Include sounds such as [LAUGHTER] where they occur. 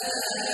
Yeah. [LAUGHS]